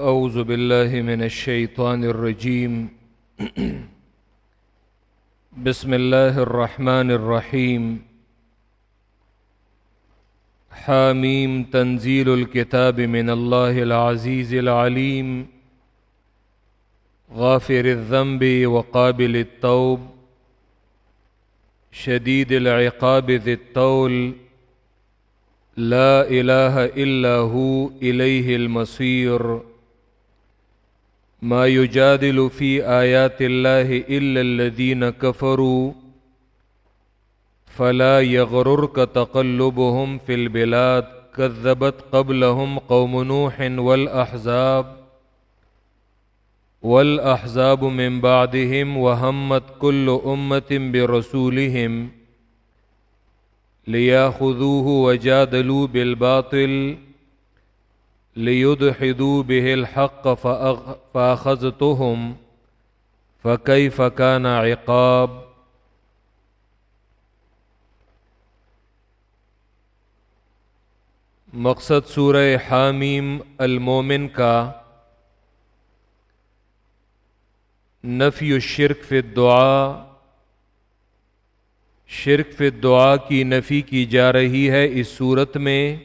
أعوذ بالله من الشيطان الرجيم. بسم الله الرحمن الرحيم. حاميم، تنزيل الكتاب من الله العزيز العليم. غافر الذنب وقابل التوب. شديد العقاب ذي الطول. لا إله إلا هو إليه المصير. ما يجادل في آيات الله إلا الذين كفروا فلا يغررك تقلبهم في البلاد كذبت قبلهم قوم نوح والأحزاب والأحزاب من بعدهم وهمت كل أمة برسولهم لياخذوه وجادلوا بالباطل ليدحدوا به الحق فأخذتهم فكيف كان عقاب مقصد سورہ حامیم المومن کا نفی الشرک فی الدعا شرک فی الدعا کی نفی کی جا رہی ہے اس صورت میں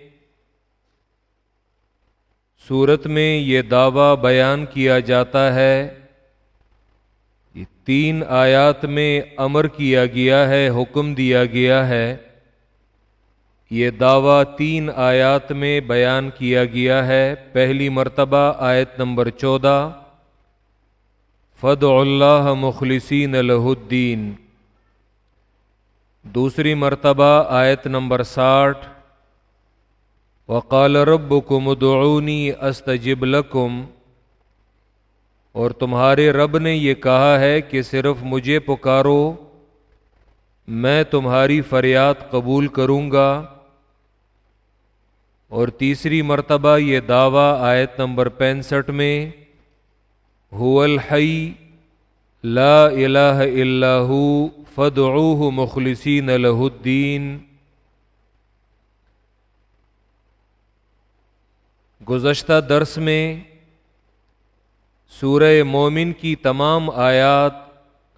صورت میں یہ دعویٰ بیان کیا جاتا ہے۔ تین آیات میں امر کیا گیا ہے، حکم دیا گیا ہے۔ یہ دعویٰ تین آیات میں بیان کیا گیا ہے۔ پہلی مرتبہ آیت نمبر چودہ۔ فد اللہ مخلصین الہ الدین دوسری مرتبہ آیت نمبر ساٹھ۔ وقال رب کم ادعونی استجب لکم اور تمہارے رب نے یہ کہا ہے کہ صرف مجھے پکارو، میں تمہاری فریاد قبول کروں گا۔ اور تیسری مرتبہ یہ دعویٰ آیت نمبر پینسٹھ میں، هو الحی، لا الہ الا ہو فدعوه مخلصین له الدین۔ گزشتہ درس میں سورہ مومن کی تمام آیات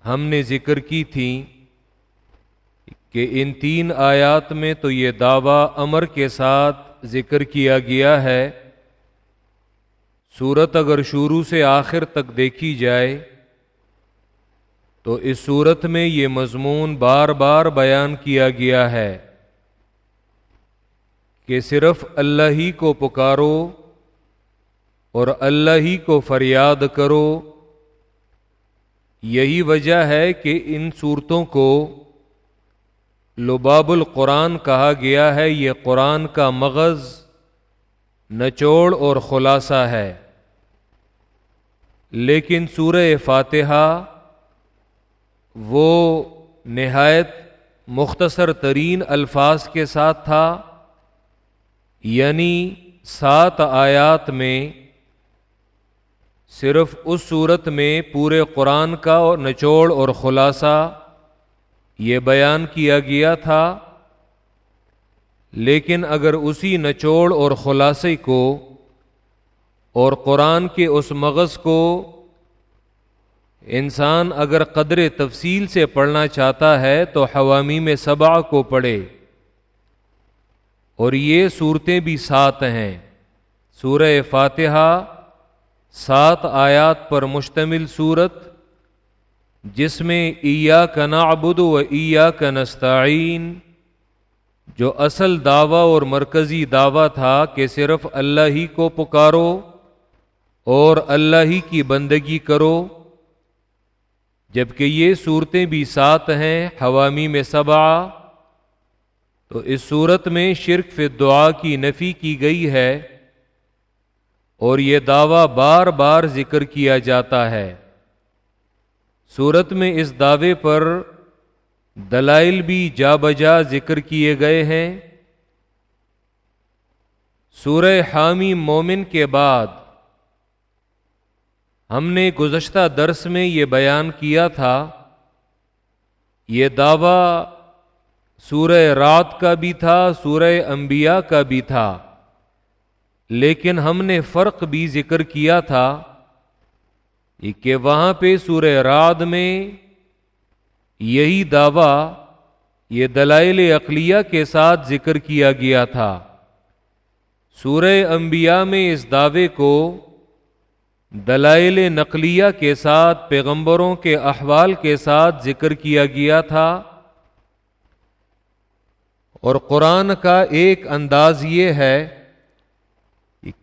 ہم نے ذکر کی تھیں کہ ان تین آیات میں تو یہ دعویٰ امر کے ساتھ ذکر کیا گیا ہے۔ صورت اگر شروع سے آخر تک دیکھی جائے تو اس صورت میں یہ مضمون بار بار بیان کیا گیا ہے۔ کہ صرف اللہ ہی کو پکارو اور اللہ ہی کو فریاد کرو، یہی وجہ ہے کہ ان صورتوں کو لباب القرآن کہا گیا ہے، یہ قرآن کا مغز، نچوڑ اور خلاصہ ہے۔ لیکن سورہ فاتحہ وہ نہایت مختصر ترین الفاظ کے ساتھ تھا۔ یعنی سات آیات میں صرف اس صورت میں پورے قرآن کا نچوڑ اور خلاصہ یہ بیان کیا گیا تھا، لیکن اگر اسی نچوڑ اور خلاصے کو اور قرآن کے اس مغز کو انسان اگر قدر تفصیل سے پڑھنا چاہتا ہے تو حوامی میں صبا کو پڑھے۔ اور یہ صورتیں بھی سات ہیں۔ سورہ فاتحہ، سات آیات پر مشتمل صورت، جس میں ایا کا نعبد و ایا کا نستعین، جو اصل دعویٰ اور مرکزی دعویٰ تھا کہ صرف اللہ ہی کو پکارو اور اللہ ہی کی بندگی کرو، جبکہ یہ صورتیں بھی سات ہیں، حوامی میں سبا تو اس صورت میں شرک فی دعا کی نفی کی گئی ہے اور یہ دعویٰ بار بار ذکر کیا جاتا ہے۔ صورت میں اس دعوے پر دلائل بھی جا بجا ذکر کیے گئے ہیں۔ سورہ حامی مومن کے بعد ہم نے گزشتہ درس میں یہ بیان کیا تھا۔ یہ دعویٰ سورہ رات کا بھی تھا، سورہ انبیاء کا بھی تھا۔ لیکن ہم نے فرق بھی ذکر کیا تھا کہ وہاں پہ سورہ راد میں یہی دعویٰ، یہ دلائل اقلیہ کے ساتھ ذکر کیا گیا تھا۔ سورہ انبیاء میں اس دعوے کو دلائل نقلیہ کے ساتھ، پیغمبروں کے احوال کے ساتھ ذکر کیا گیا تھا۔ اور قرآن کا ایک انداز یہ ہے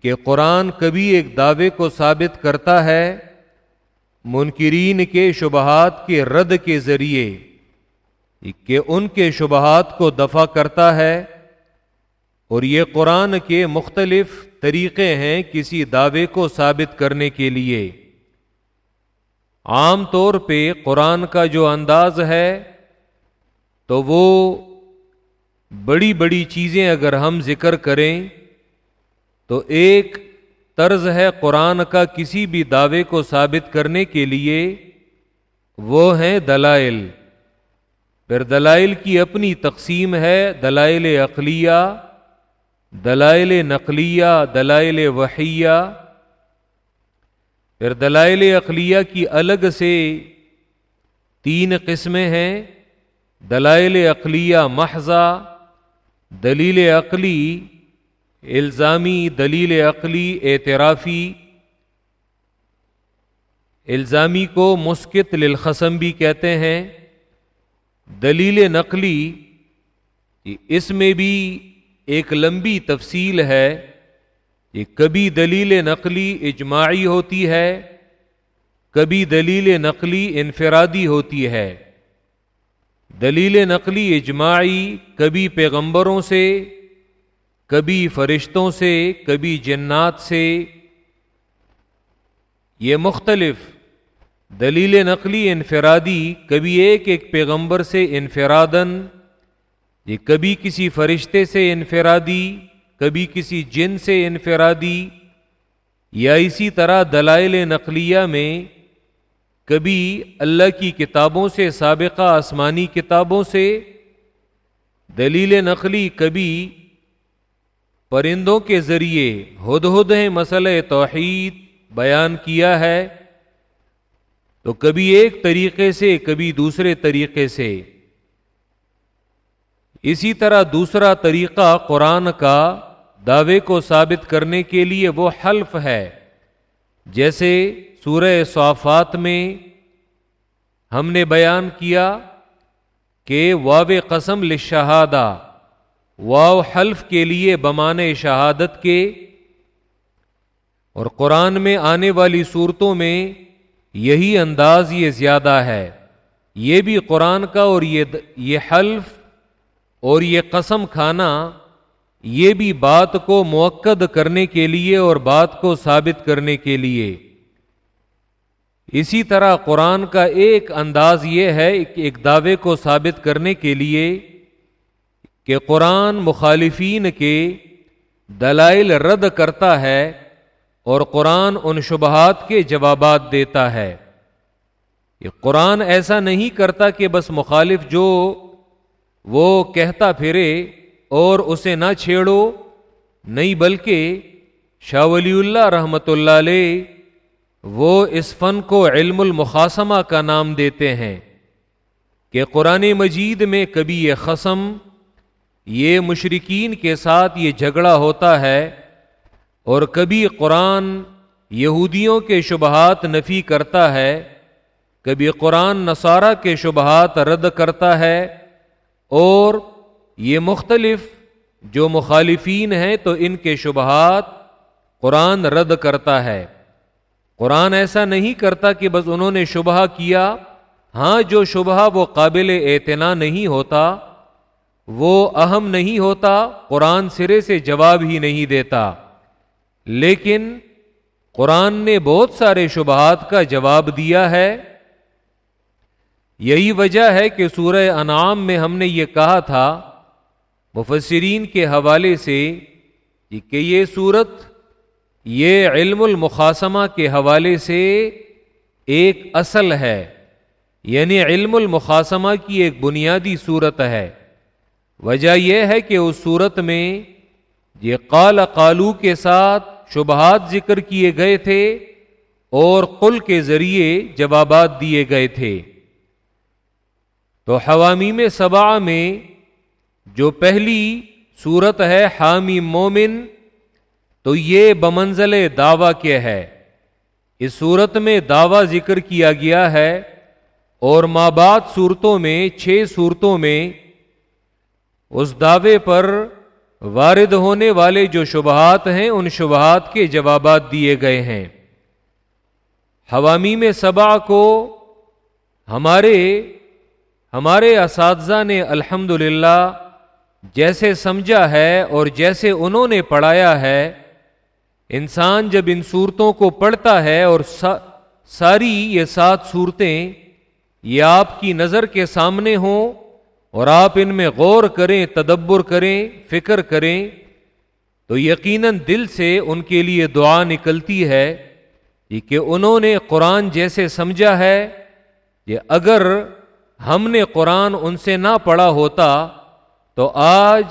کہ قرآن کبھی ایک دعوے کو ثابت کرتا ہے منکرین کے شبہات کے رد کے ذریعے، کہ ان کے شبہات کو دفع کرتا ہے، اور یہ قرآن کے مختلف طریقے ہیں کسی دعوے کو ثابت کرنے کے لیے۔ عام طور پہ قرآن کا جو انداز ہے، تو وہ بڑی بڑی چیزیں اگر ہم ذکر کریں تو ایک طرز ہے قرآن کا کسی بھی دعوے کو ثابت کرنے کے لیے، وہ ہیں دلائل۔ پھر دلائل کی اپنی تقسیم ہے، دلائل اقلیہ دلائل نقلیہ، دلائل وحیہ۔ پھر دلائل اقلیہ کی الگ سے تین قسمیں ہیں، دلائل اقلیہ محضہ دلیل عقلی، الزامی دلیل عقلی، اعترافی، الزامی کو مسکت للخصم بھی کہتے ہیں۔ دلیل نقلی اس میں بھی ایک لمبی تفصیل ہے۔ کہ کبھی دلیل نقلی اجماعی ہوتی ہے، کبھی دلیل نقلی انفرادی ہوتی ہے۔ دلیل نقلی اجماعی کبھی پیغمبروں سے، کبھی فرشتوں سے، کبھی جنات سے۔ یہ مختلف دلیل نقلی انفرادی کبھی ایک ایک پیغمبر سے انفرادن یہ کبھی کسی فرشتے سے انفرادی، کبھی کسی جن سے انفرادی، یا اسی طرح دلائل نقلیہ میں کبھی اللہ کی کتابوں سے، سابقہ آسمانی کتابوں سے دلیل نقلی کبھی پرندوں کے ذریعے ہد ہد مسئلہ توحید بیان کیا ہے۔ تو کبھی ایک طریقے سے، کبھی دوسرے طریقے سے۔ اسی طرح دوسرا طریقہ قرآن کا دعوے کو ثابت کرنے کے لیے وہ حلف ہے۔ جیسے سورہ صافات میں ہم نے بیان کیا کہ واو قسم لشہادہ واو حلف کے لیے بمان شہادت کے، اور قرآن میں آنے والی صورتوں میں یہی انداز یہ زیادہ ہے۔ یہ بھی قرآن کا اور یہ حلف اور یہ قسم کھانا، یہ بھی بات کو موقع کرنے کے لیے اور بات کو ثابت کرنے کے لیے۔ اسی طرح قرآن کا ایک انداز یہ ہے ایک دعوے کو ثابت کرنے کے لیے کہ قرآن مخالفین کے دلائل رد کرتا ہے اور قرآن ان شبہات کے جوابات دیتا ہے۔ یہ قرآن ایسا نہیں کرتا کہ بس مخالف جو وہ کہتا پھرے اور اسے نہ چھیڑو، نہیں بلکہ شاہ ولی اللہ رحمت اللہ علیہ وہ اس فن کو علم المقاسمہ کا نام دیتے ہیں کہ قرآن مجید میں کبھی یہ قسم یہ مشرقین کے ساتھ یہ جھگڑا ہوتا ہے اور کبھی قرآن یہودیوں کے شبہات نفی کرتا ہے، کبھی قرآن نصارہ کے شبہات رد کرتا ہے اور یہ مختلف جو مخالفین ہیں تو ان کے شبہات قرآن رد کرتا ہے۔ قرآن ایسا نہیں کرتا کہ بس انہوں نے شبہ کیا۔ ہاں جو شبہ وہ قابل اعتنا نہیں ہوتا، وہ اہم نہیں ہوتا، قرآن سرے سے جواب ہی نہیں دیتا۔ لیکن قرآن نے بہت سارے شبہات کا جواب دیا ہے۔ یہی وجہ ہے کہ سورہ انعام میں ہم نے یہ کہا تھا، مفسرین کے حوالے سے کہ یہ صورت یہ علم المقاسمہ کے حوالے سے ایک اصل ہے یعنی علم المقاسمہ کی ایک بنیادی صورت ہے۔ وجہ یہ ہے کہ اس صورت میں یہ قال قالو کے ساتھ شبہات ذکر کیے گئے تھے اور قل کے ذریعے جوابات دیے گئے تھے۔ تو حوامی میں سبا میں جو پہلی صورت ہے حامی مومن تو یہ بمنزل دعوی کے ہے؟ اس صورت میں دعوی ذکر کیا گیا ہے اور ماں بعد صورتوں میں، چھ صورتوں میں اس دعوے پر وارد ہونے والے جو شبہات ہیں، ان شبہات کے جوابات دیے گئے ہیں۔ حوامی میں سبا کو ہمارے ہمارے اساتذہ نے الحمد جیسے سمجھا ہے اور جیسے انہوں نے پڑھایا ہے انسان جب ان صورتوں کو پڑھتا ہے اور ساری یہ سات صورتیں یہ آپ کی نظر کے سامنے ہوں اور آپ ان میں غور کریں، تدبر کریں، فکر کریں، تو یقیناً دل سے ان کے لیے دعا نکلتی ہے کہ انہوں نے قرآن جیسے سمجھا ہے کہ اگر ہم نے قرآن ان سے نہ پڑھا ہوتا تو آج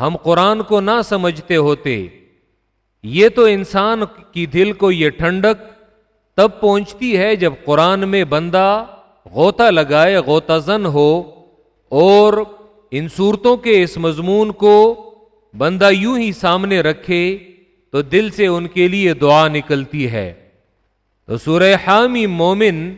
ہم قرآن کو نہ سمجھتے ہوتے۔ یہ تو انسان کی دل کو یہ ٹھنڈک تب پہنچتی ہے جب قرآن میں بندہ غوطہ لگائے، غوطہ زن ہو اور ان صورتوں کے اس مضمون کو بندہ یوں ہی سامنے رکھے تو دل سے ان کے لیے دعا نکلتی ہے۔ تو سورہ حامی مومن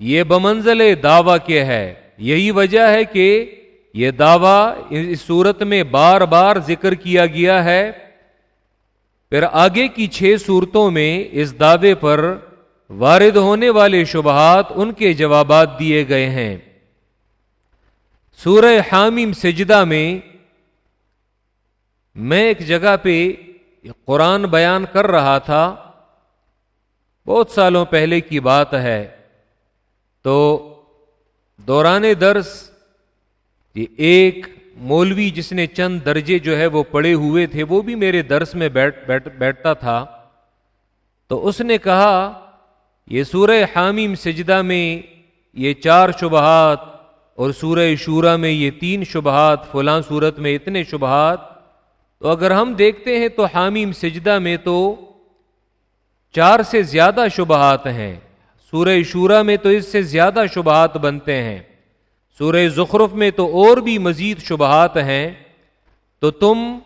یہ بمنزل دعوی کے ہے۔ یہی وجہ ہے کہ یہ دعوی اس صورت میں بار بار ذکر کیا گیا ہے۔ پھر آگے کی چھ صورتوں میں اس دعوے پر وارد ہونے والے شبہات ان کے جوابات دیے گئے ہیں۔ سورہ حامیم سجدہ میں میں ایک جگہ پہ قرآن بیان کر رہا تھا۔ بہت سالوں پہلے کی بات ہے۔ تو دوران درس یہ ایک مولوی جس نے چند درجے جو ہے وہ پڑے ہوئے تھے، وہ بھی میرے درس میں بیٹھ بیٹھ، بیٹھتا تھا۔ تو اس نے کہا، یہ سورہ حامیم سجدہ میں یہ چار شبہات اور سورہ شورہ میں یہ تین شبہات، فلاں صورت میں اتنے شبہات۔ تو اگر ہم دیکھتے ہیں تو حامیم سجدہ میں تو چار سے زیادہ شبہات ہیں۔ سورہ شورا میں تو اس سے زیادہ شبہات بنتے ہیں۔ سورہ زخرف میں تو اور بھی مزید شبہات ہیں، تو تم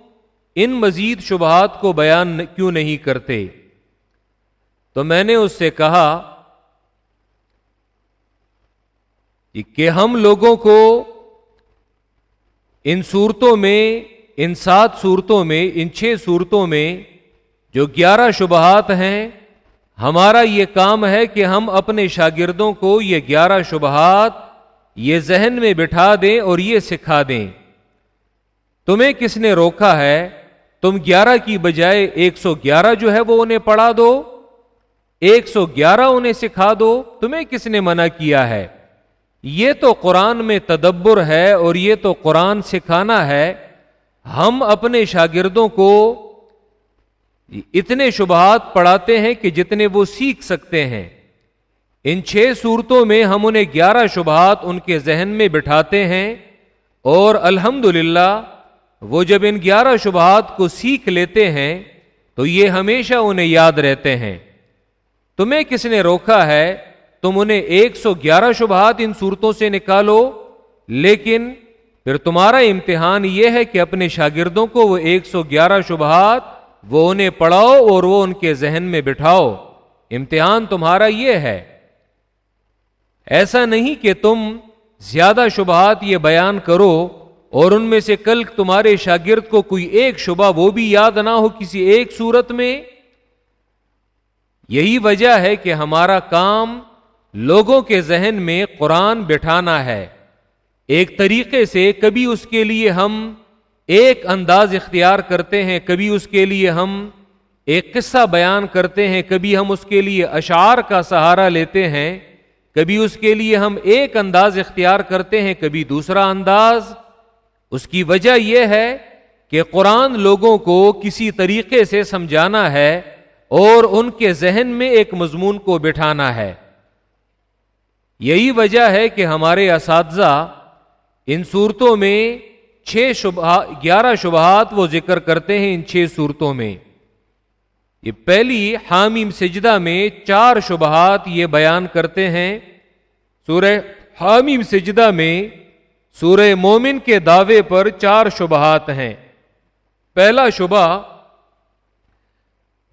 ان مزید شبہات کو بیان کیوں نہیں کرتے؟ تو میں نے اس سے کہا کہ ہم لوگوں کو ان صورتوں میں، ان سات صورتوں میں، ان چھ صورتوں میں جو گیارہ شبہات ہیں، ہمارا یہ کام ہے کہ ہم اپنے شاگردوں کو یہ گیارہ شبہات یہ ذہن میں بٹھا دیں اور یہ سکھا دیں۔ تمہیں کس نے روکا ہے؟ تم گیارہ کی بجائے ایک سو گیارہ جو ہے وہ انہیں پڑھا دو۔ ایک سو گیارہ انہیں سکھا دو۔ تمہیں کس نے منع کیا ہے؟ یہ تو قرآن میں تدبر ہے اور یہ تو قرآن سکھانا ہے۔ ہم اپنے شاگردوں کو اتنے شبہات پڑھاتے ہیں کہ جتنے وہ سیکھ سکتے ہیں۔ ان چھ صورتوں میں ہم انہیں گیارہ شبہات ان کے ذہن میں بٹھاتے ہیں اور الحمد وہ جب ان گیارہ شبہات کو سیکھ لیتے ہیں تو یہ ہمیشہ انہیں یاد رہتے ہیں۔ تمہیں کس نے روکا ہے؟ تم انہیں ایک سو گیارہ شبہات ان صورتوں سے نکالو۔ لیکن پھر تمہارا امتحان یہ ہے کہ اپنے شاگردوں کو وہ ایک سو گیارہ شبہات وہ انہیں پڑھاؤ اور وہ ان کے ذہن میں بٹھاؤ۔ امتحان تمہارا یہ ہے۔ ایسا نہیں کہ تم زیادہ شبہات یہ بیان کرو اور ان میں سے کل تمہارے شاگرد کو کوئی ایک شبہ وہ بھی یاد نہ ہو کسی ایک صورت میں۔ یہی وجہ ہے کہ ہمارا کام لوگوں کے ذہن میں قرآن بٹھانا ہے۔ ایک طریقے سے کبھی اس کے لیے ہم ایک انداز اختیار کرتے ہیں، کبھی اس کے لیے ہم ایک قصہ بیان کرتے ہیں، کبھی ہم اس کے لیے اشعار کا سہارا لیتے ہیں۔ کبھی اس کے لیے ہم ایک انداز اختیار کرتے ہیں، کبھی دوسرا انداز۔ اس کی وجہ یہ ہے کہ قرآن لوگوں کو کسی طریقے سے سمجھانا ہے اور ان کے ذہن میں ایک مضمون کو بٹھانا ہے۔ یہی وجہ ہے کہ ہمارے اساتذہ ان صورتوں میں چھ شبہ، گیارہ شبہات وہ ذکر کرتے ہیں ان چھ صورتوں میں۔ یہ پہلی حامیم سجدہ میں چار شبہات یہ بیان کرتے ہیں۔ سورہ حامیم سجدہ میں سورہ مومن کے دعوے پر چار شبہات ہیں۔ پہلا شبہ،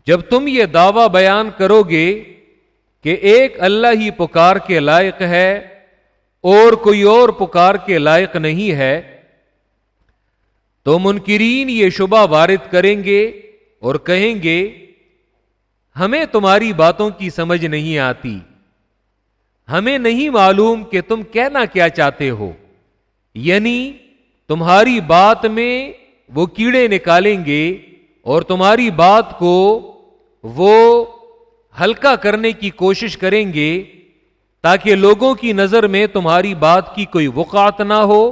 جب تم یہ دعوی بیان کرو گے کہ ایک اللہ ہی پکار کے لائق ہے اور کوئی اور پکار کے لائق نہیں ہے، تو منکرین یہ شبہ وارد کریں گے اور کہیں گے ہمیں تمہاری باتوں کی سمجھ نہیں آتی۔ ہمیں نہیں معلوم کہ تم کہنا کیا چاہتے ہو۔ یعنی تمہاری بات میں وہ کیڑے نکالیں گے اور تمہاری بات کو وہ ہلکا کرنے کی کوشش کریں گے تاکہ لوگوں کی نظر میں تمہاری بات کی کوئی وقات نہ ہو۔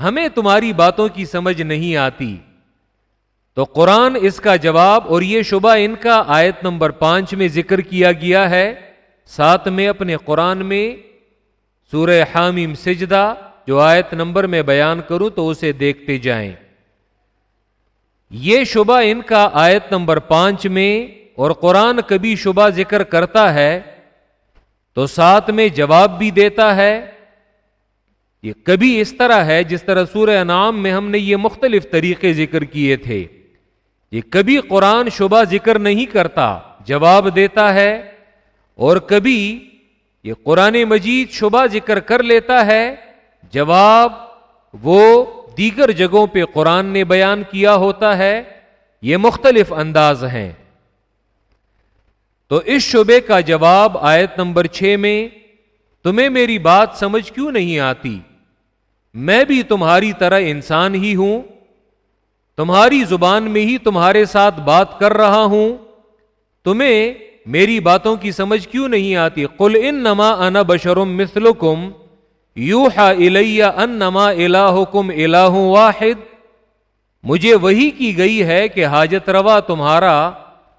ہمیں تمہاری باتوں کی سمجھ نہیں آتی۔ تو قرآن اس کا جواب اور یہ شبہ ان کا آیت نمبر پانچ میں ذکر کیا گیا ہے۔ ساتھ میں اپنے قرآن میں سورہ حامیم سجدہ جو آیت نمبر میں بیان کروں تو اسے دیکھتے جائیں۔ یہ شبہ ان کا آیت نمبر پانچ میں اور قرآن کبھی شبہ ذکر کرتا ہے تو ساتھ میں جواب بھی دیتا ہے۔ یہ کبھی اس طرح ہے جس طرح سورہ انعام میں ہم نے یہ مختلف طریقے ذکر کیے تھے۔ یہ کبھی قرآن شبہ ذکر نہیں کرتا، جواب دیتا ہے، اور کبھی یہ قرآن مجید شبہ ذکر کر لیتا ہے، جواب وہ دیگر جگہوں پہ قرآن نے بیان کیا ہوتا ہے۔ یہ مختلف انداز ہیں۔ تو اس شبے کا جواب آیت نمبر چھ میں، تمہیں میری بات سمجھ کیوں نہیں آتی؟ میں بھی تمہاری طرح انسان ہی ہوں۔ تمہاری زبان میں ہی تمہارے ساتھ بات کر رہا ہوں۔ تمہیں میری باتوں کی سمجھ کیوں نہیں آتی؟ قل ان نما ان بشرم مسلکم یو ہا ان نما اللہ کم واحد۔ مجھے وہی کی گئی ہے کہ حاجت روا تمہارا،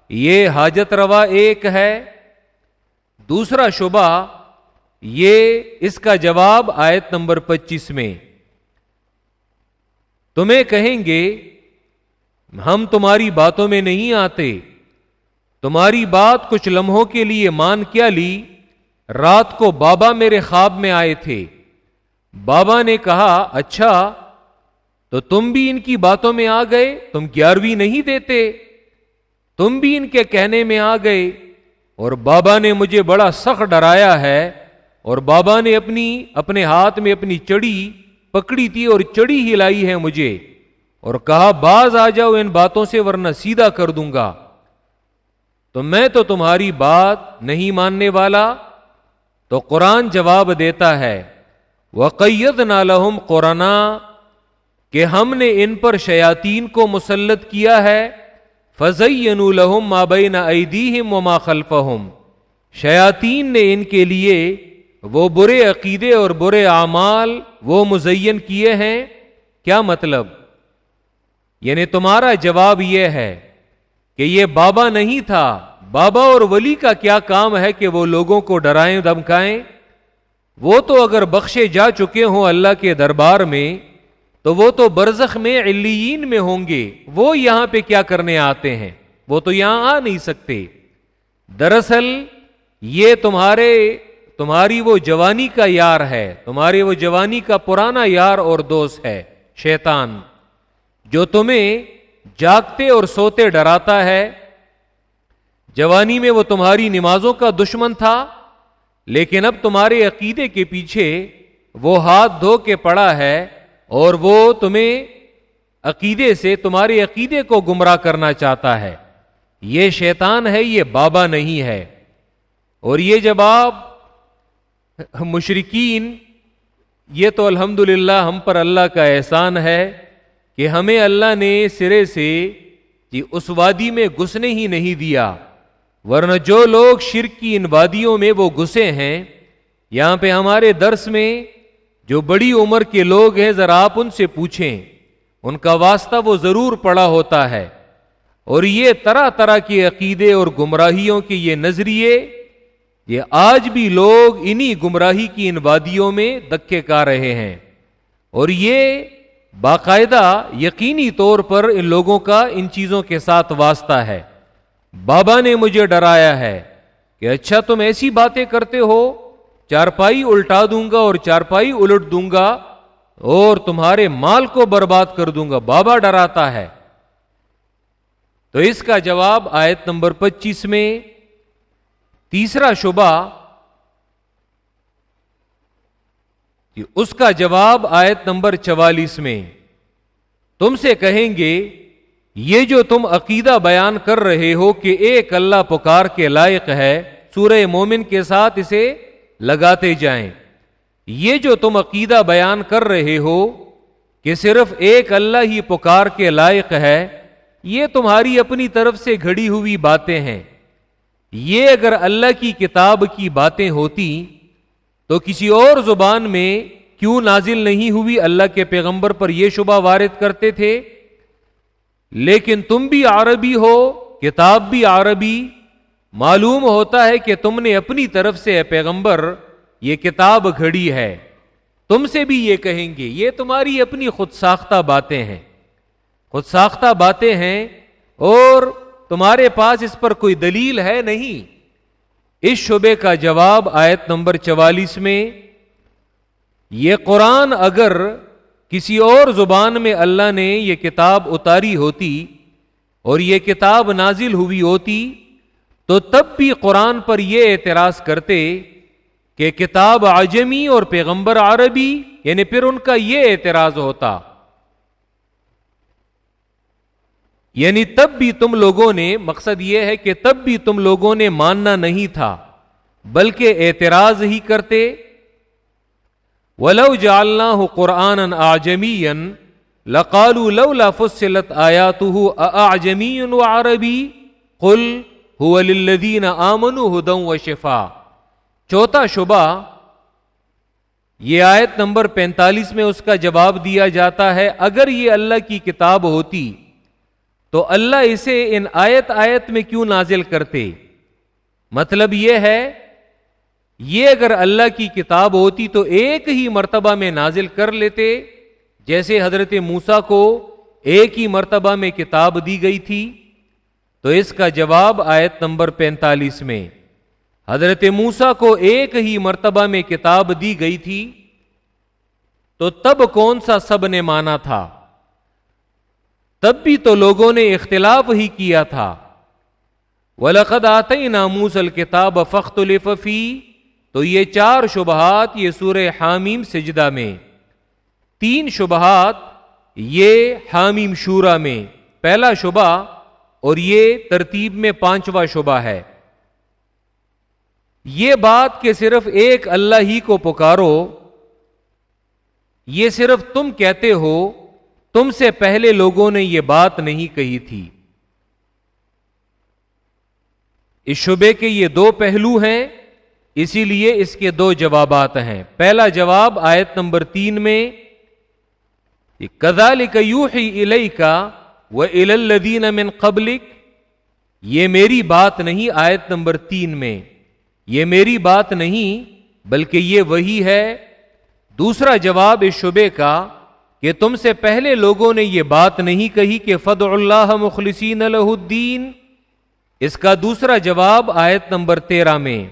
یہ حاجت روا ایک ہے۔ دوسرا شبہ، یہ اس کا جواب آیت نمبر پچیس میں۔ تمہیں کہیں گے ہم تمہاری باتوں میں نہیں آتے۔ تمہاری بات کچھ لمحوں کے لیے مان کیا لی۔ رات کو بابا میرے خواب میں آئے تھے۔ بابا نے کہا اچھا تو تم بھی ان کی باتوں میں آ گئے؟ تم گیارہویں نہیں دیتے۔ تم بھی ان کے کہنے میں آ گئے۔ اور بابا نے مجھے بڑا سخت ڈرایا ہے۔ اور بابا نے اپنی، اپنے ہاتھ میں اپنی چڑی پکڑی تھی اور چڑی ہلائی ہے مجھے۔ اور کہا، باز آ جاؤ، ان باتوں سے ورنہ سیدھا کر دوں گا۔ تو میں تو تمہاری بات نہیں ماننے والا، تو قرآن جواب دیتا ہے۔ وقیت نہ لہم قرآن کہ ہم نے ان پر شیاتین کو مسلط کیا ہے۔ فضین الحم مابین ایدیہم وما خلفہم شیاتین نے ان کے لیے وہ برے عقیدے اور برے اعمال وہ مزین کیے ہیں۔ کیا مطلب؟ یعنی تمہارا جواب یہ ہے کہ یہ بابا نہیں تھا، بابا اور ولی کا کیا کام ہے کہ وہ لوگوں کو ڈرائیں دمکائیں وہ تو اگر بخشے جا چکے ہوں اللہ کے دربار میں، تو وہ تو برزخ میں علیین میں ہوں گے۔ وہ یہاں پہ کیا کرنے آتے ہیں؟ وہ تو یہاں آ نہیں سکتے۔ دراصل یہ تمہارے، تمہاری وہ جوانی کا یار ہے، تمہاری وہ جوانی کا پرانا یار اور دوست ہے، شیطان۔ جو تمہیں جاگتے اور سوتے ڈراتا ہے۔ جوانی میں وہ تمہاری نمازوں کا دشمن تھا، لیکن اب تمہارے عقیدے کے پیچھے وہ ہاتھ دھو کے پڑا ہے اور وہ تمہیں عقیدے سے تمہارے عقیدے کو گمراہ کرنا چاہتا ہے۔ یہ شیطان ہے، یہ بابا نہیں ہے۔ اور یہ جب آپ مشرقین یہ تو الحمد ہم پر اللہ کا احسان ہے۔ کہ ہمیں اللہ نے سرے سے جی اس وادی میں گھسنے ہی نہیں دیا، ورنہ جو لوگ شرک کی ان وادیوں میں وہ گھسے ہیں، یہاں پہ ہمارے درس میں جو بڑی عمر کے لوگ ہیں، ذرا آپ ان سے پوچھیں، ان کا واسطہ وہ ضرور پڑا ہوتا ہے۔ اور یہ طرح طرح کے عقیدے اور گمراہیوں کے یہ نظریے، یہ آج بھی لوگ انہی گمراہی کی ان وادیوں میں دکے کا رہے ہیں۔ اور یہ باقاعدہ یقینی طور پر ان لوگوں کا ان چیزوں کے ساتھ واسطہ ہے۔ بابا نے مجھے ڈرایا ہے کہ اچھا تم ایسی باتیں کرتے ہو، چارپائی الٹا دوں گا اور چارپائی الٹ دوں گا اور تمہارے مال کو برباد کر دوں گا۔ بابا ڈراتا ہے۔ تو اس کا جواب آیت نمبر پچیس میں تیسرا شبہ اس کا جواب آیت نمبر چوالیس میں تم سے کہیں گے، یہ جو تم عقیدہ بیان کر رہے ہو کہ ایک اللہ پکار کے لائق ہے، سورہ مومن کے ساتھ اسے لگاتے جائیں۔ یہ جو تم عقیدہ بیان کر رہے ہو کہ صرف ایک اللہ ہی پکار کے لائق ہے، یہ تمہاری اپنی طرف سے گھڑی ہوئی باتیں ہیں۔ یہ اگر اللہ کی کتاب کی باتیں ہوتی تو کسی اور زبان میں کیوں نازل نہیں ہوئی اللہ کے پیغمبر پر یہ شبہ وارد کرتے تھے؟ لیکن تم بھی عربی ہو، کتاب بھی عربی، معلوم ہوتا ہے کہ تم نے اپنی طرف سے پیغمبر، یہ کتاب گھڑی ہے۔ تم سے بھی یہ کہیں گے، یہ تمہاری اپنی خود ساختہ باتیں ہیں۔ خود ساختہ باتیں ہیں اور تمہارے پاس اس پر کوئی دلیل ہے نہیں۔ اس شبے کا جواب آیت نمبر چوالیس میں، یہ قرآن اگر کسی اور زبان میں اللہ نے یہ کتاب اتاری ہوتی اور یہ کتاب نازل ہوئی ہوتی، تو تب بھی قرآن پر یہ اعتراض کرتے کہ کتاب عجمی اور پیغمبر عربی یعنی پھر ان کا یہ اعتراض ہوتا۔ یعنی تب بھی تم لوگوں نے، مقصد یہ ہے کہ تب بھی تم لوگوں نے ماننا نہیں تھا، بلکہ اعتراض ہی کرتے۔ ولو جالنا ہو قرآن آجمی لقالو لو لفصلت آیا تو آجمی عربی کل ہُدین آمن ہدم و شفا چوتھا شبہ، یہ آیت نمبر پینتالیس میں اس کا جواب دیا جاتا ہے، اگر یہ اللہ کی کتاب ہوتی تو اللہ اسے ان آیت آیت میں کیوں نازل کرتے؟ مطلب یہ ہے، یہ اگر اللہ کی کتاب ہوتی تو ایک ہی مرتبہ میں نازل کر لیتے، جیسے حضرت موسا کو ایک ہی مرتبہ میں کتاب دی گئی تھی۔ تو اس کا جواب آیت نمبر پینتالیس میں، حضرت موسا کو ایک ہی مرتبہ میں کتاب دی گئی تھی۔ تو تب کون سا سب نے مانا تھا؟ تب بھی تو لوگوں نے اختلاف ہی کیا تھا۔ ولقد آتے ناموسل کتاب فخت الفی تو یہ چار شبہات یہ سورہ حامیم سجدہ میں۔ تین شبہات یہ حامیم شورا میں۔ پہلا شبہ اور یہ ترتیب میں پانچواں شبہ ہے۔ یہ بات کہ صرف ایک اللہ ہی کو پکارو، یہ صرف تم کہتے ہو تم سے پہلے لوگوں نے یہ بات نہیں کہی تھی۔ اس شبے کے یہ دو پہلو ہیں، اسی لیے اس کے دو جوابات ہیں۔ پہلا جواب آیت نمبر تین میں کزال الئی کا وہ الدین امن قبلک یہ میری بات نہیں آیت نمبر تین میں۔ یہ میری بات نہیں، بلکہ یہ وہی ہے۔ دوسرا جواب اس شبے کا کہ تم سے پہلے لوگوں نے یہ بات نہیں کہی کہ فد اللہ مخلصین الدین اس کا دوسرا جواب آیت نمبر تیرہ میں۔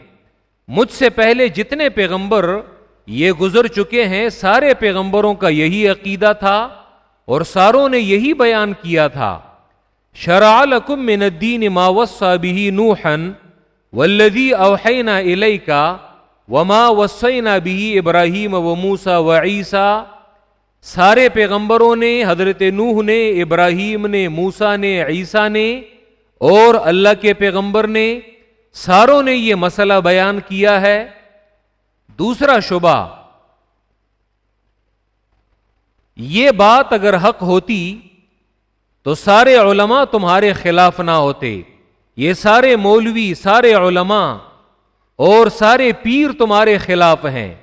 مجھ سے پہلے جتنے پیغمبر یہ گزر چکے ہیں، سارے پیغمبروں کا یہی عقیدہ تھا اور ساروں نے یہی بیان کیا تھا۔ شرع لکم من الدین ما وصا به نوحا والذی اوحینا الیکا وما وصینا به ابراہیم و موسیٰ و عیسیٰ۔ سارے پیغمبروں نے، حضرت نوح نے، ابراہیم نے موسا نے، عیسیٰ نے اور اللہ کے پیغمبر نے ساروں نے یہ مسئلہ بیان کیا ہے۔ دوسرا شبہ یہ بات اگر حق ہوتی تو سارے علماء تمہارے خلاف نہ ہوتے۔ یہ سارے مولوی، سارے علماء اور سارے پیر تمہارے خلاف ہیں۔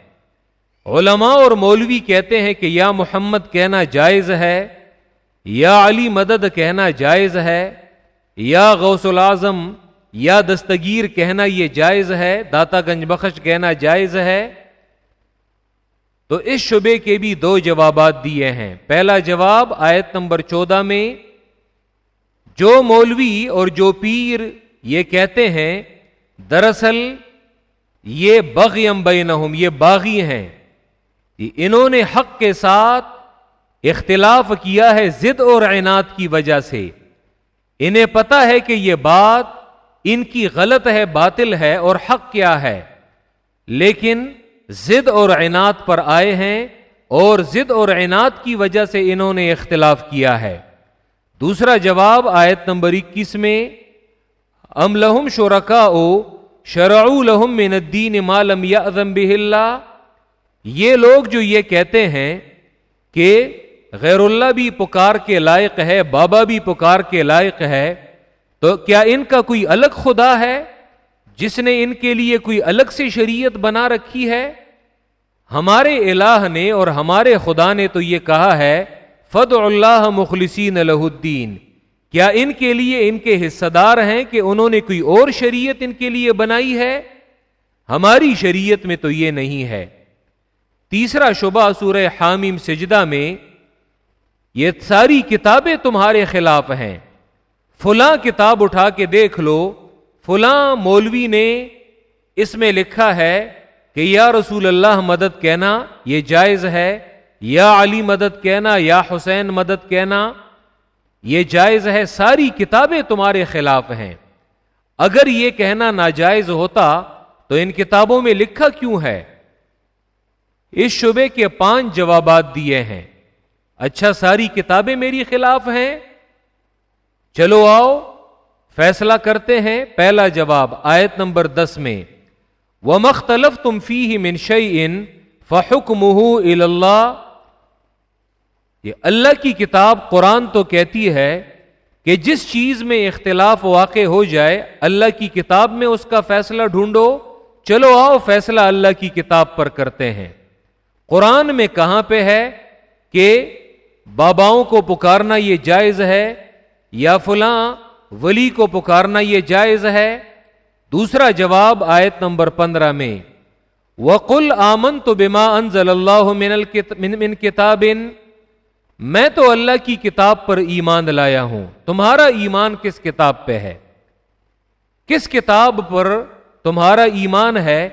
علماء اور مولوی کہتے ہیں کہ یا محمد کہنا جائز ہے، یا علی مدد کہنا جائز ہے، یا غوث العظم یا دستگیر کہنا یہ جائز ہے، داتا گنج بخش کہنا جائز ہے۔ تو اس شبے کے بھی دو جوابات دیے ہیں۔ پہلا جواب آیت نمبر چودہ میں، جو مولوی اور جو پیر یہ کہتے ہیں، دراصل یہ بغیم بینہم، یہ باغی ہیں۔ انہوں نے حق کے ساتھ اختلاف کیا ہے زد اور عناد کی وجہ سے۔ انہیں پتا ہے کہ یہ بات ان کی غلط ہے، باطل ہے اور حق کیا ہے۔ لیکن زد اور عناد پر آئے ہیں اور زد اور عناد کی وجہ سے انہوں نے اختلاف کیا ہے۔ دوسرا جواب آیت نمبر اکیس میں، ام لہم شرکا او شرعو لہم من الدین ما لم یعظم بہ اللہ یہ لوگ جو یہ کہتے ہیں کہ غیر اللہ بھی پکار کے لائق ہے، بابا بھی پکار کے لائق ہے، تو کیا ان کا کوئی الگ خدا ہے؟ جس نے ان کے لیے کوئی الگ سے شریعت بنا رکھی ہے؟ ہمارے الہ نے اور ہمارے خدا نے تو یہ کہا ہے فد اللہ مخلصین الدین کیا ان کے لیے ان کے حصہ دار ہیں کہ انہوں نے کوئی اور شریعت ان کے لیے بنائی ہے؟ ہماری شریعت میں تو یہ نہیں ہے۔ تیسرا شبہ سورہ حامیم سجدہ میں یہ ساری کتابیں تمہارے خلاف ہیں۔ فلاں کتاب اٹھا کے دیکھ لو۔ فلاں مولوی نے اس میں لکھا ہے کہ یا رسول اللہ مدد کہنا یہ جائز ہے، یا علی مدد کہنا، یا حسین مدد کہنا یہ جائز ہے۔ ساری کتابیں تمہارے خلاف ہیں۔ اگر یہ کہنا ناجائز ہوتا تو ان کتابوں میں لکھا کیوں ہے؟ اس شبے کے پانچ جوابات دیے ہیں۔ اچھا ساری کتابیں میری خلاف ہیں۔ چلو آؤ، فیصلہ کرتے ہیں۔ پہلا جواب، آیت نمبر دس میں وہ مختلف تم فی ہی منشئی ان فحک اللہ یہ اللہ کی کتاب قرآن تو کہتی ہے کہ جس چیز میں اختلاف واقع ہو جائے، اللہ کی کتاب میں اس کا فیصلہ ڈھونڈو۔ چلو آؤ، فیصلہ اللہ کی کتاب پر کرتے ہیں۔ قرآن میں کہاں پہ ہے کہ باباؤں کو پکارنا یہ جائز ہے یا فلاں ولی کو پکارنا یہ جائز ہے؟ دوسرا جواب آیت نمبر پندرہ میں، وقل آمن تو بما انزل اللہ من من کتاب، میں تو اللہ کی کتاب پر ایمان لایا ہوں۔ تمہارا ایمان کس کتاب پہ ہے؟ کس کتاب پر تمہارا ایمان ہے؟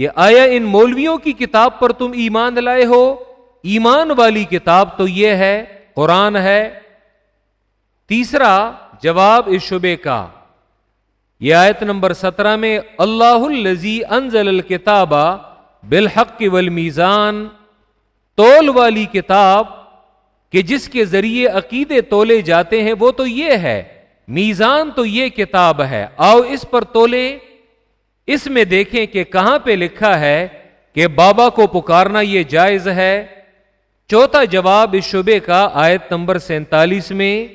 یہ آیا ان مولویوں کی کتاب پر تم ایمان لائے ہو؟ ایمان والی کتاب تو یہ ہے، قرآن ہے۔ تیسرا جواب اس شبے کا۔ یہ آیت نمبر سترہ میں، اللہ الزی انزل الکتاب بالحق والمیزان۔ تول والی کتاب کہ جس کے ذریعے عقیدے تولے جاتے ہیں، وہ تو یہ ہے۔ میزان تو یہ کتاب ہے۔ آؤ اس پر تولے اس میں دیکھیں کہ کہاں پہ لکھا ہے کہ بابا کو پکارنا یہ جائز ہے۔ چوتھا جواب اس شبے کا آیت نمبر سینتالیس میں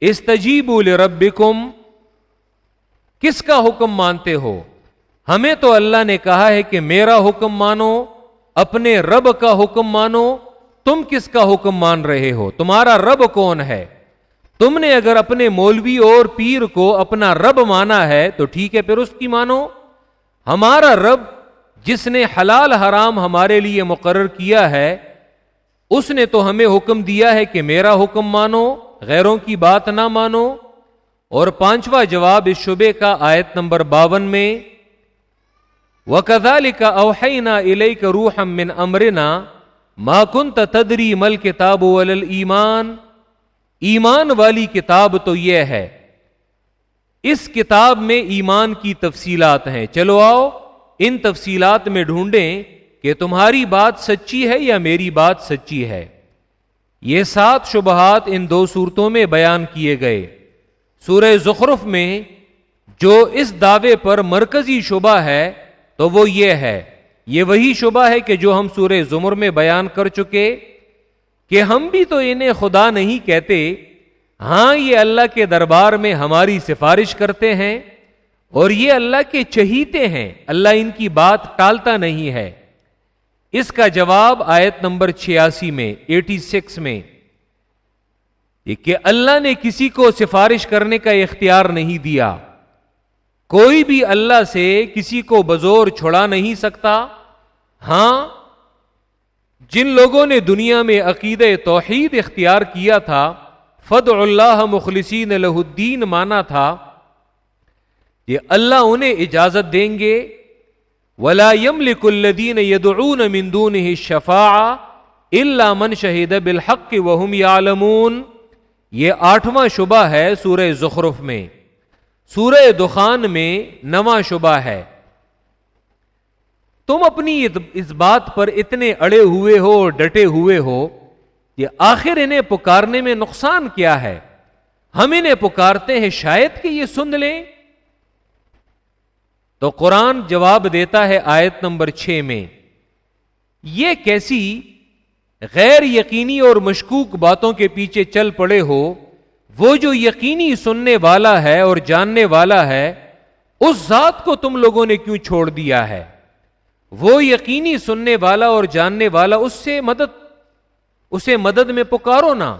استجیب لربکم، کس کا حکم مانتے ہو؟ ہمیں تو اللہ نے کہا ہے کہ میرا حکم مانو، اپنے رب کا حکم مانو، تم کس کا حکم مان رہے ہو؟ تمہارا رب کون ہے؟ تم نے اگر اپنے مولوی اور پیر کو اپنا رب مانا ہے تو ٹھیک ہے، پھر اس کی مانو۔ ہمارا رب جس نے حلال حرام ہمارے لیے مقرر کیا ہے، اس نے تو ہمیں حکم دیا ہے کہ میرا حکم مانو، غیروں کی بات نہ مانو۔ اور پانچواں جواب اس شبے کا آیت نمبر باون میں وہ کزا لکھا اوہینا الئی کا روح من امرنا ماکن تدری مل کتاب ایمان ایمان والی کتاب تو یہ ہے۔ اس کتاب میں ایمان کی تفصیلات ہیں۔ چلو آؤ، ان تفصیلات میں ڈھونڈیں کہ تمہاری بات سچی ہے یا میری بات سچی ہے۔ یہ سات شبہات ان دو صورتوں میں بیان کیے گئے۔ سورہ زخرف میں جو اس دعوے پر مرکزی شبہ ہے تو وہ یہ ہے۔ یہ وہی شبہ ہے کہ جو ہم سورہ زمر میں بیان کر چکے۔ کہ ہم بھی تو انہیں خدا نہیں کہتے۔ ہاں یہ اللہ کے دربار میں ہماری سفارش کرتے ہیں اور یہ اللہ کے چہیتے ہیں۔ اللہ ان کی بات ٹالتا نہیں ہے۔ اس کا جواب آیت نمبر چھیاسی میں، ایٹی سکس میں کہ اللہ نے کسی کو سفارش کرنے کا اختیار نہیں دیا۔ کوئی بھی اللہ سے کسی کو بزور چھڑا نہیں سکتا۔ ہاں جن لوگوں نے دنیا میں عقید توحید اختیار کیا تھا فد اللہ مخلصین لہ الدین مانا تھا، یہ اللہ انہیں اجازت دیں گے، ولا يملك الذين يدعون من دونه الشفاعه الا من شهد بالحق وهم يعلمون۔ یہ آٹھواں شبہ ہے سورہ زخرف میں۔ سورہ دخان میں نواں شبہ ہے۔ تم اپنی اس بات پر اتنے اڑے ہوئے ہو اور ڈٹے ہوئے ہو یہ آخر انہیں پکارنے میں نقصان کیا ہے۔ ہم انہیں پکارتے ہیں شاید کہ یہ سن لیں۔ تو قرآن جواب دیتا ہے آیت نمبر چھ میں۔ یہ کیسی غیر یقینی اور مشکوک باتوں کے پیچھے چل پڑے ہو، وہ جو یقینی سننے والا ہے اور جاننے والا ہے، اس ذات کو تم لوگوں نے کیوں چھوڑ دیا ہے؟ وہ یقینی سننے والا اور جاننے والا اس سے مدد، اسے مدد میں پکارو نا،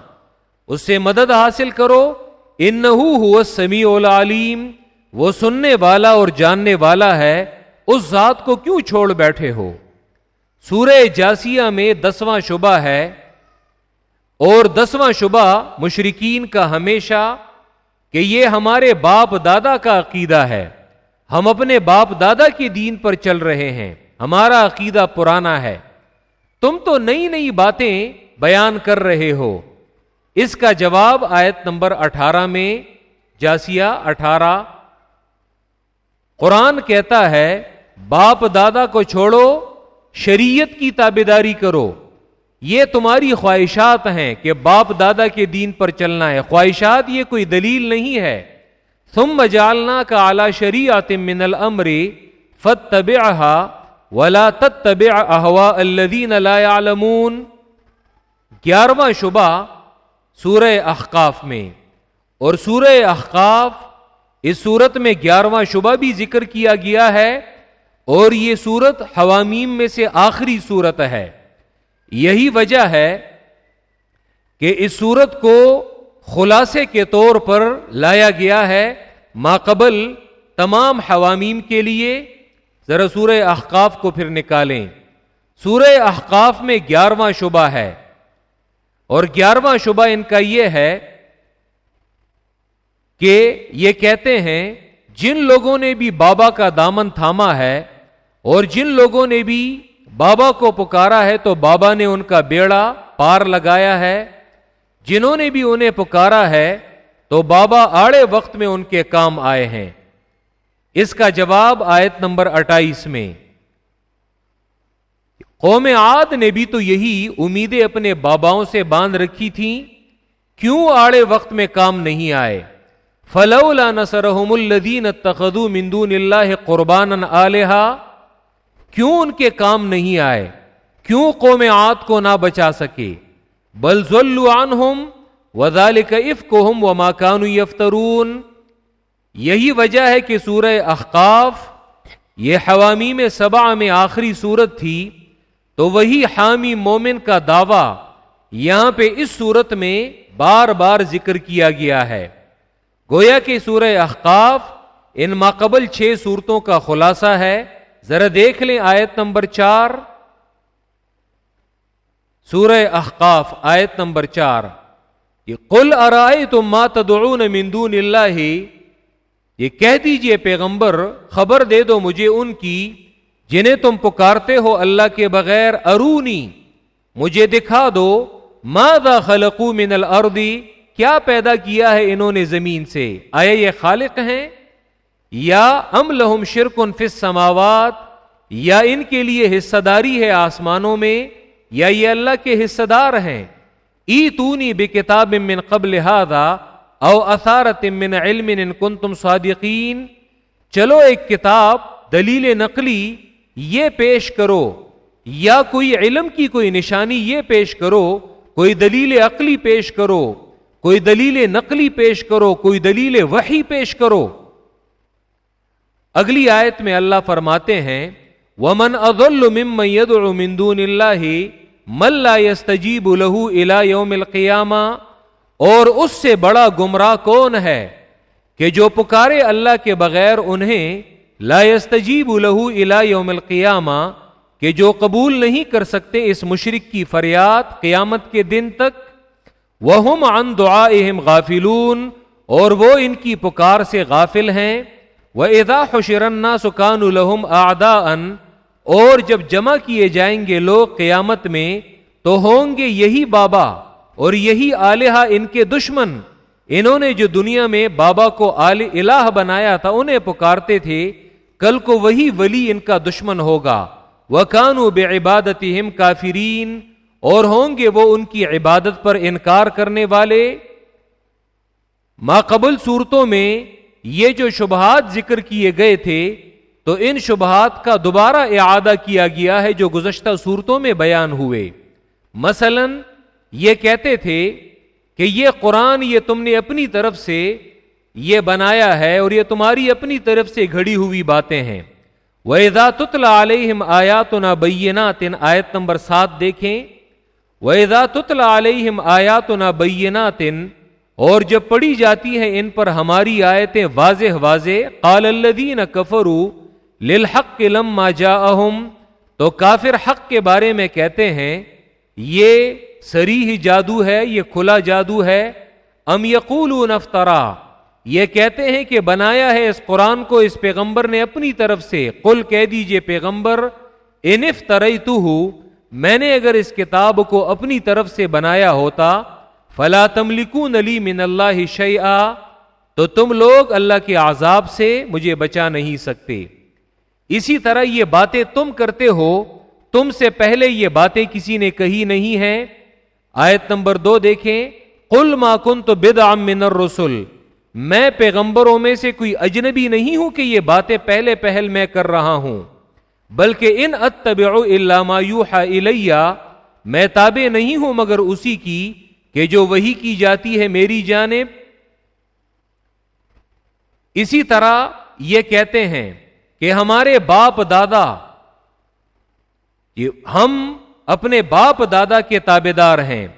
اس سے مدد حاصل کرو۔ ان سمیع العلیم۔ وہ سننے والا اور جاننے والا ہے۔ اس ذات کو کیوں چھوڑ بیٹھے ہو؟ سورہ جاسیہ میں دسواں شبہ ہے۔ اور دسواں شبہ مشرقین کا ہمیشہ کہ یہ ہمارے باپ دادا کا عقیدہ ہے۔ ہم اپنے باپ دادا کے دین پر چل رہے ہیں۔ ہمارا عقیدہ پرانا ہے۔ تم تو نئی نئی باتیں بیان کر رہے ہو۔ اس کا جواب آیت نمبر اٹھارہ میں جاسیا اٹھارہ قرآن کہتا ہے، باپ دادا کو چھوڑو، شریعت کی تابے داری کرو۔ یہ تمہاری خواہشات ہیں کہ باپ دادا کے دین پر چلنا ہے۔ خواہشات یہ کوئی دلیل نہیں ہے۔ تم مجالنا کا اعلی شریعت من الامر فتبعها ولا تتبع احوا الذين لا يعلمون۔ گیارہواں شبہ سورہ احقاف میں۔ اور سورہ احقاف اس صورت میں گیارہواں شبہ بھی ذکر کیا گیا ہے۔ اور یہ سورت حوامیم میں سے آخری صورت ہے۔ یہی وجہ ہے کہ اس صورت کو خلاصے کے طور پر لایا گیا ہے ماقبل تمام حوامیم کے لیے۔ ذرا سورہ احقاف کو پھر نکالیں۔ سورہ احقاف میں گیارہواں شبہ ہے۔ اور گیارہواں شبہ ان کا یہ ہے کہ یہ کہتے ہیں، جن لوگوں نے بھی بابا کا دامن تھاما ہے اور جن لوگوں نے بھی بابا کو پکارا ہے تو بابا نے ان کا بیڑا پار لگایا ہے۔ جنہوں نے بھی انہیں پکارا ہے تو بابا آڑے وقت میں ان کے کام آئے ہیں۔ اس کا جواب آیت نمبر اٹھائیس میں۔ قوم عاد نے بھی تو یہی امیدیں اپنے باباؤں سے باندھ رکھی تھیں، کیوں آڑے وقت میں کام نہیں آئے؟ فلولا نصرهم الذين اتخذوا من دون الله قربانا الها کیوں ان کے کام نہیں آئے؟ کیوں قوم عاد کو نہ بچا سکے؟ بل ذلوا عنهم وذلك افكهم وما كانوا يفترون۔ یہی وجہ ہے کہ سورہ احقاف یہ حوامی میں سبا میں آخری صورت تھی، تو وہی حامی مومن کا دعوی یہاں پہ اس صورت میں بار بار ذکر کیا گیا ہے۔ گویا کہ سورہ احقاف ان ماقبل چھ صورتوں کا خلاصہ ہے۔ ذرا دیکھ لیں آیت نمبر چار۔ سورہ احقاف آیت نمبر چار۔ یہ کل ارائے تم ماتدعون مندون اللہ؟ یہ کہہ دیجیے پیغمبر، خبر دے دو مجھے ان کی جنہیں تم پکارتے ہو اللہ کے بغیر ارونی۔ مجھے دکھا دو، ماذا خلقو من الارضی کیا پیدا کیا ہے انہوں نے زمین سے؟ آیا یہ خالق ہیں؟ یا ام لہم شرکن فی السماوات؟ یا ان کے لیے حصہ داری ہے آسمانوں میں؟ یا یہ اللہ کے حصہ دار ہیں؟ ای تونی بے کتاب من قبل هذا او اثارت من علم ان کنتم صادقین، چلو ایک کتاب، دلیل نقلی، یہ پیش کرو، یا کوئی علم کی کوئی نشانی یہ پیش کرو، کوئی دلیل عقلی پیش کرو، کوئی دلیل نقلی پیش کرو، کوئی دلیل وحی پیش کرو۔ اگلی آیت میں اللہ فرماتے ہیں، ومن اضل ممن يدعو من دون الله من لا يستجيب له الى يوم القيامه اور اس سے بڑا گمراہ کون ہے کہ جو پکارے اللہ کے بغیر انہیں لا يستجیب له الى یوم القیامہ کہ جو قبول نہیں کر سکتے اس مشرق کی فریاد قیامت کے دن تک وہ ان دعائہم غافلون، اور وہ ان کی پکار سے غافل ہیں۔ وہ ادا خوشرنا سکان الحم آدا ان اور جب جمع کیے جائیں گے لوگ قیامت میں، تو ہوں گے یہی بابا۔ اور یہی آلیہ ان کے دشمن۔ انہوں نے جو دنیا میں بابا کو آل الہ بنایا تھا، انہیں پکارتے تھے، کل کو وہی ولی ان کا دشمن ہوگا۔ وہ کانو بے عبادت کافرین۔ اور ہوں گے وہ ان کی عبادت پر انکار کرنے والے۔ ماقبل صورتوں میں یہ جو شبہات ذکر کیے گئے تھے، تو ان شبہات کا دوبارہ اعادہ کیا گیا ہے جو گزشتہ صورتوں میں بیان ہوئے۔ مثلا یہ کہتے تھے کہ یہ قرآن یہ تم نے اپنی طرف سے یہ بنایا ہے اور یہ تمہاری اپنی طرف سے گھڑی ہوئی باتیں ہیں۔ ویدا تتلا علیہم آیات نا بینا تن آیت نمبر سات دیکھیں۔ ویدا تتلا علیہم آیات نا بینا تن اور جب پڑھی جاتی ہے ان پر ہماری آیتیں واضح واضح، قال الذین کفرو للحق لما جاءہم تو کافر حق کے بارے میں کہتے ہیں، یہ سری ہی جادو ہے، یہ کھلا جادو ہے۔ ام یقولون افطرا یہ کہتے ہیں کہ بنایا ہے اس قرآن کو، اس پیغمبر نے اپنی طرف سے۔ قل کہہ دیجیے پیغمبر انف ترئی میں نے اگر اس کتاب کو اپنی طرف سے بنایا ہوتا، فلا تملکون نلی من اللہ شیئا۔ تو تم لوگ اللہ کے عذاب سے مجھے بچا نہیں سکتے۔ اسی طرح یہ باتیں تم کرتے ہو، تم سے پہلے یہ باتیں کسی نے کہی نہیں ہے آیت نمبر دو دیکھیں کل ما کن تو بد من الرسل۔ میں پیغمبروں میں سے کوئی اجنبی نہیں ہوں کہ یہ باتیں پہلے پہل میں کر رہا ہوں۔ بلکہ ان اتبع الا ما یوحى الیہ۔ میں تابع نہیں ہوں مگر اسی کی کہ جو وہی کی جاتی ہے میری جانب۔ اسی طرح یہ کہتے ہیں کہ ہمارے باپ دادا ہم اپنے باپ دادا کے تابے دار ہیں۔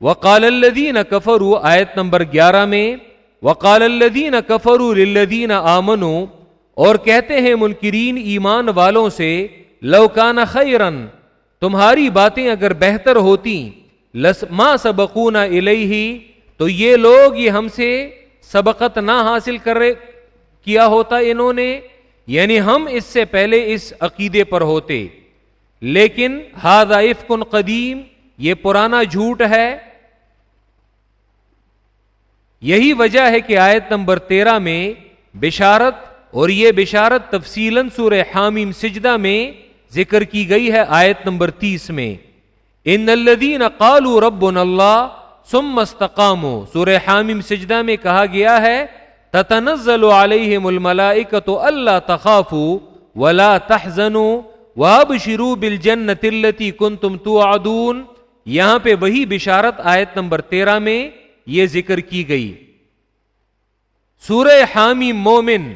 وقال الدین کفرو آیت نمبر گیارہ میں، وقال الدین کفرو للذین آمنو اور کہتے ہیں منکرین ایمان والوں سے لوکان خیرن، تمہاری باتیں اگر بہتر ہوتی ما سبقونا الیہ، تو یہ لوگ یہ ہم سے سبقت نہ حاصل کر کیا ہوتا انہوں نے؟ یعنی ہم اس سے پہلے اس عقیدے پر ہوتے۔ لیکن ہاد کن قدیم، یہ پرانا جھوٹ ہے۔ یہی وجہ ہے کہ آیت نمبر تیرہ میں بشارت اور یہ بشارت تفصیل سور حامیم سجدہ میں ذکر کی گئی ہے آیت نمبر تیس میں۔ ان الدین قالو رب اللہ سم مستقام سورہ حامیم سجدہ میں کہا گیا ہے، تتنزل علیہم الملائکۃ اللہ تخافوا ولا تحزنوا۔ وابشروا بالجنۃ التي كنتم توعدون۔ یہاں پہ وہی بشارت آیت نمبر تیرہ میں یہ ذکر کی گئی۔ سورہ حامی مومن،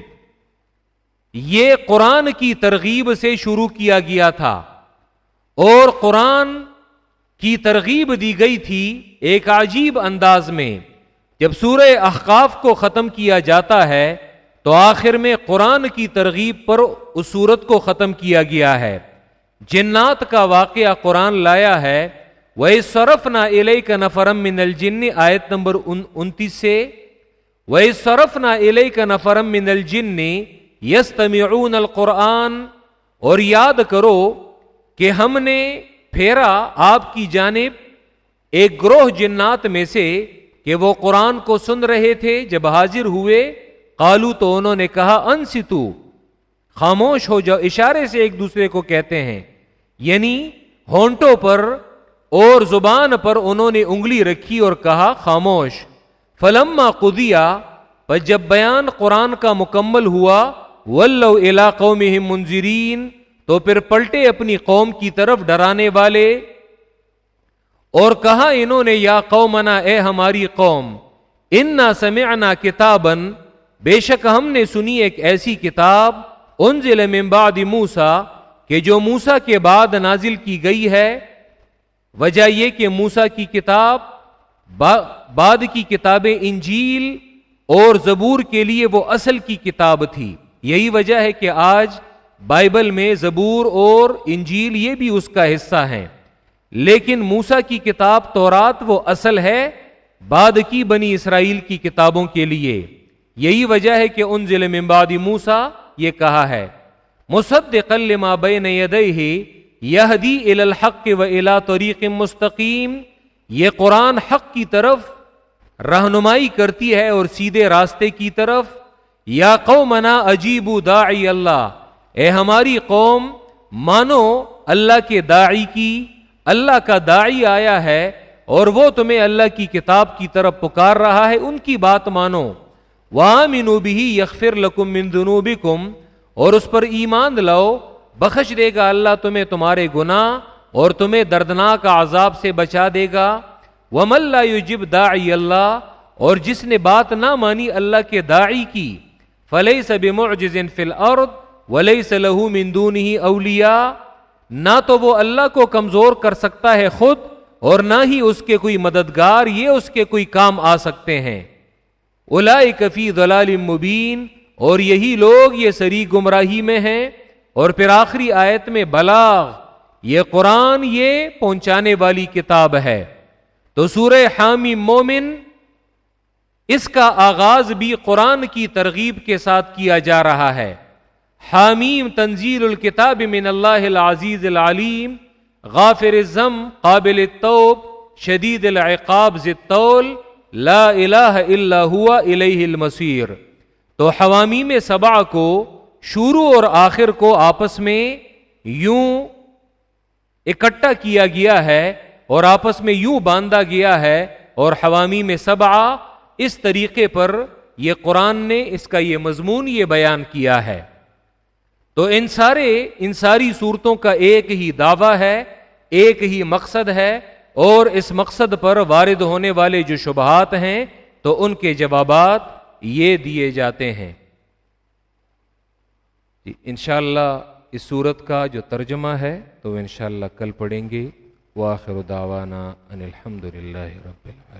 یہ قرآن کی ترغیب سے شروع کیا گیا تھا۔ اور قرآن کی ترغیب دی گئی تھی ایک عجیب انداز میں۔ جب سورہ احقاف کو ختم کیا جاتا ہے تو آخر میں قرآن کی ترغیب پر اس سورت کو ختم کیا گیا ہے۔ جنات کا واقعہ قرآن لایا ہے۔ وہ سرف نہ علیہ کا نفرم من الجن، آیت نمبر انتیس سے۔ وہ سرف نہ علیہ کا نفرم من الجن یس تمیعون القرآن۔ اور یاد کرو کہ ہم نے پھیرا آپ کی جانب ایک گروہ جنات میں سے کہ وہ قرآن کو سن رہے تھے۔ جب حاضر ہوئے کالو تو انہوں نے کہا ان ستو خاموش ہو جاؤ، اشارے سے ایک دوسرے کو کہتے ہیں۔ یعنی ہونٹوں پر اور زبان پر انہوں نے انگلی رکھی اور کہا، خاموش۔ فلما قدیا پر جب بیان قرآن کا مکمل ہوا ولو علاقوں میں منظرین تو پھر پلٹے اپنی قوم کی طرف ڈرانے والے۔ اور کہا انہوں نے، یا قومنا، اے ہماری قوم، انا سمعنا کتابن بے شک ہم نے سنی ایک ایسی کتاب، انزل من بعد موسا کہ جو موسا کے بعد نازل کی گئی ہے۔ وجہ یہ کہ موسا کی کتاب بعد کی کتابیں انجیل اور زبور کے لیے وہ اصل کی کتاب تھی۔ یہی وجہ ہے کہ آج بائبل میں زبور اور انجیل یہ بھی اس کا حصہ ہیں۔ لیکن موسا کی کتاب تورات وہ اصل ہے، بعد کی بنی اسرائیل کی کتابوں کے لیے۔ یہی وجہ ہے کہ ان ضلع ممبادی موسا یہ کہا ہے مصدق لما بین یدیہ، یہدی الی الحق و الی طریق مستقیم، یہ قرآن حق کی طرف رہنمائی کرتی ہے اور سیدھے راستے کی طرف، یا قومنا عجیب داعی اللہ، اے ہماری قوم، مانو اللہ کے داعی کی، اللہ کا داعی آیا ہے اور وہ تمہیں اللہ کی کتاب کی طرف پکار رہا ہے، ان کی بات مانو۔ وامنو بھی یغفر لکم من ذنوبکم، اور اس پر ایمان لاؤ بخش دے گا اللہ تمہیں تمہارے گناہ، اور تمہیں دردناک عذاب سے بچا دے گا۔ وم اللہ یجب داعی اللہ اور جس نے بات نہ مانی اللہ کے داعی کی۔ فلئی سب معجز فی الارض ولیس له من دونه اولیاء نہ تو وہ اللہ کو کمزور کر سکتا ہے خود، اور نہ ہی اس کے کوئی مددگار، یہ اس کے کوئی کام آ سکتے ہیں۔ الائی کفی دلال مبین، اور یہی لوگ یہ سری گمراہی میں ہیں، اور پھر آخری آیت میں بلاغ، یہ قرآن یہ پہنچانے والی کتاب ہے۔ تو سورہ حامی مومن، اس کا آغاز بھی قرآن کی ترغیب کے ساتھ کیا جا رہا ہے۔ حامیم تنزیل الکتاب من اللہ العزیز العلیم، غافر الزم قابل التوب، شدید العقاب الطول لا الہ الا ہوا الیہ المصیر۔ تو حوامی میں سبا کو شروع اور آخر کو آپس میں یوں اکٹھا کیا گیا ہے اور آپس میں یوں باندھا گیا ہے اور حوامی میں سبا اس طریقے پر یہ قرآن نے اس کا یہ مضمون یہ بیان کیا ہے۔ تو ان سارے، ان ساری صورتوں کا ایک ہی دعویٰ ہے، ایک ہی مقصد ہے اور اس مقصد پر وارد ہونے والے جو شبہات ہیں، تو ان کے جوابات یہ دیے جاتے ہیں۔ جی انشاءاللہ اس صورت کا جو ترجمہ ہے، تو انشاءاللہ کل پڑھیں گے۔ واخر دعوانا ان الحمد للہ رب العالمین۔